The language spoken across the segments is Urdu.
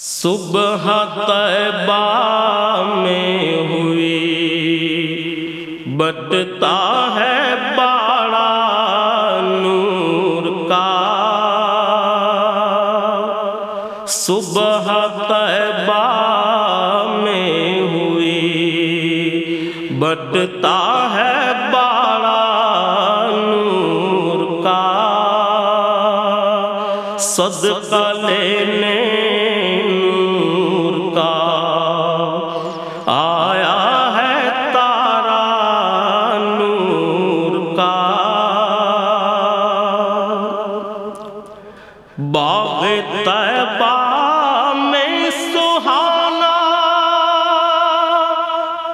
صبح طیبہ میں ہوئی، بٹتا ہے بڑا نور کا۔ صبح طیبہ میں ہوئی، بٹتا ہے بڑا نور کا۔ صدقہ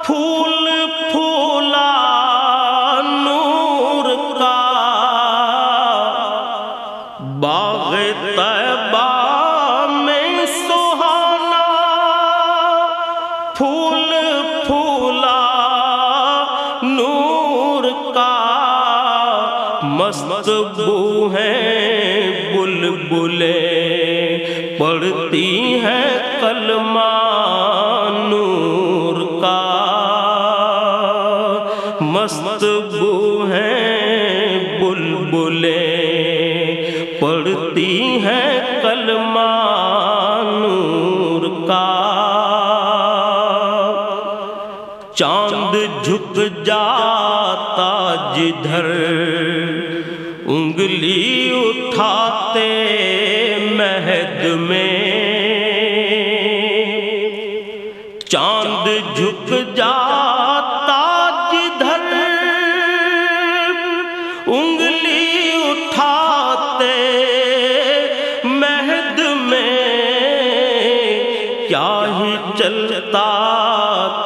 پھول پھولا نور کا۔ باغ طیبہ میں سہانا۔ پھول پھولا نور کا۔ مست بو ہیں بلبلیں پڑھتی ہیں کلمہ۔ جھک جاتا جدھر۔ انگلی اٹھاتے مہد میں۔ چاند جھک جاتا جدھر۔ انگلی اٹھاتے مہد میں۔ کیا ہی چلتا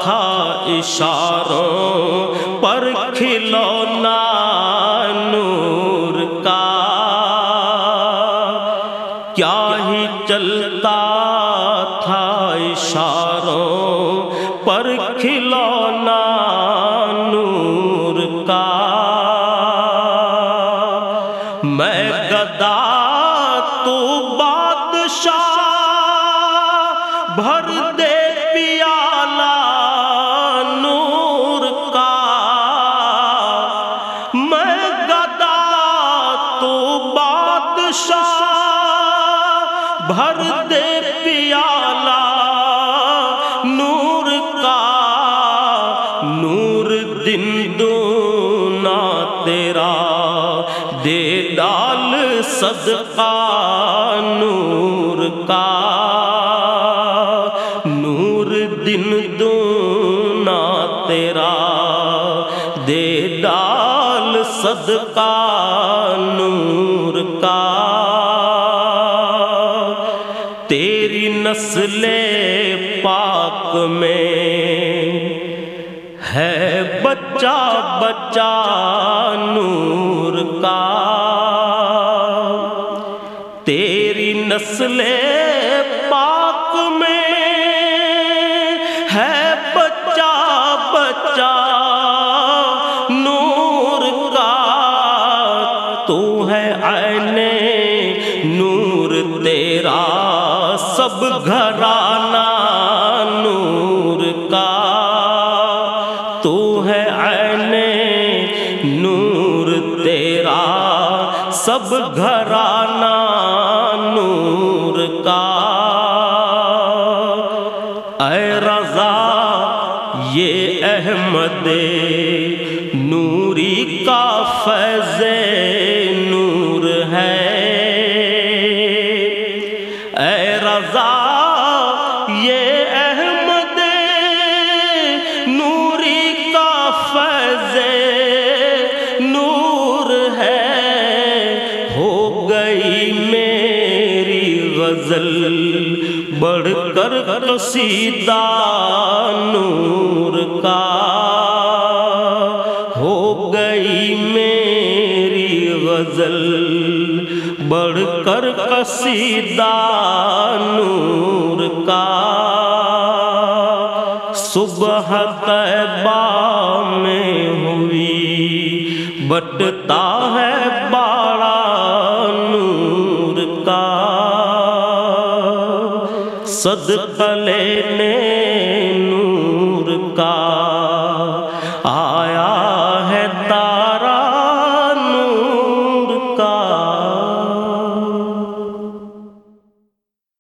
تھا اشاروں پر کھلونا نور کا۔ کیا ہی چلتا تھا اشاروں پر کھلونا نور کا۔ میں گدا تو بادشاہ بھر دے بھر دے پیالہ نور کا، نور دن دونا تیرا، دے ڈال صدقہ نور کا۔ نور دن دونا تیرا، دے ڈال صدقہ نور کا۔ نسل پاک میں ہے بچہ بچہ نور کا تیری نسلیں سب گھرانا نور کا۔ تو ہے عین نور تیرا۔ سب گھرانا نور کا۔ اے رضا، یہ احمد نوری کا فیض غزل بڑھ کر قصیدہ نور کا ہو گئی میری غزل بڑھ کر قصیدہ نور کا صبح طیبہ میں ہوئی بٹتا صدقہ لینے نور کا